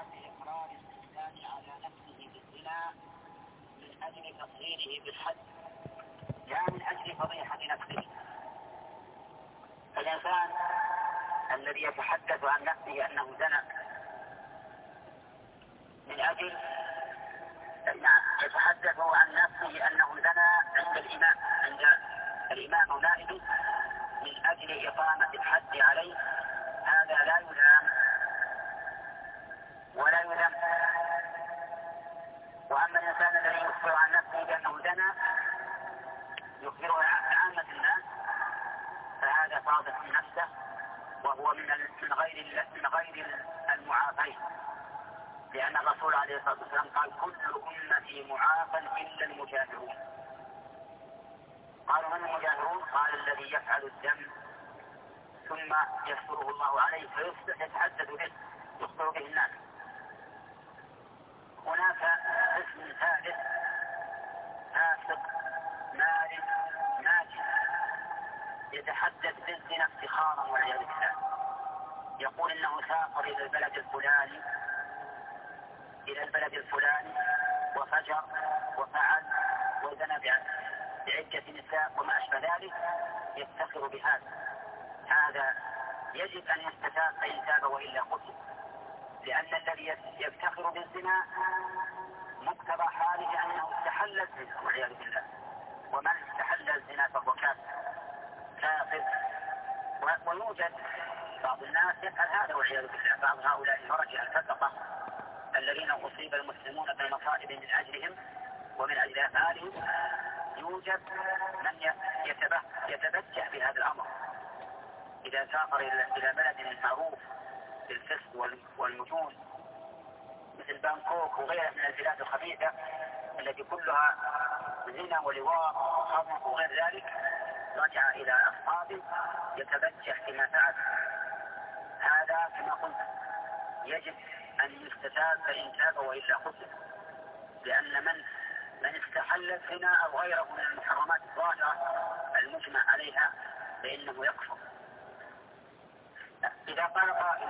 جواز إقرار الإنسان على نفسه بالزنا من أجل تصغيره بالحد لا من أجل فضيحة نفسه. الإنسان الذي يتحدث عن نفسه أنه زنى من أجل نعم يتحدث عن نفسه أنه زنى عند الإمام عند الإمام نائبه من أجل إقامة الحد عليه. يخبر عن نفسه بأنه زنى يخبره عامة الناس فهذا صادق من نفسه وهو من من غير من غير المعافين. لأن الرسول عليه الصلاة والسلام قال كل أمتي معافى إلا المجاهرون. قالوا من المجاهرون؟ قال الذي يفعل الدم ثم يستره الله عليه فيصبح يتحدث به يخبر به الناس. يتحدث بالزنا افتخارا والعياذ بالله. يقول إنه سافر إلى البلد الفلاني إلى البلد الفلاني وفجر وفعل وزنى بعدة نساء وما أشبه ذلك يفتخر بهذا. هذا يجب أن يستتاب فإن تاب وإلا قتل. لأن الذي يفتخر بالزنا مقتضى حاله أنه استحل الزنا والعياذ بالله ومن استحل الزنا فهو كافر كافر ويوجد بعض الناس يفعل هذا والعياذ بالله. بعض هؤلاء المرجع الفسقة الذين أصيب المسلمون بالمصائب من أجلهم ومن أجل أفعالهم يوجد من يتبجح بهذا الأمر. إذا سافر إلى بلد معروف بالفسق والمجون مثل بانكوك وغيرها من البلاد الخبيثة التي كلها زنا ولواء وخمر وغير ذلك رجع إلى أصحابه يتبجح فيما فعل. هذا كما قلت يجب أن يستتاب فإن تاب وإلا قتل لأن من من استحل الزنا أو غيره من المحرمات الظاهرة المجمع عليها فإنه يكفر. إذا قال قائل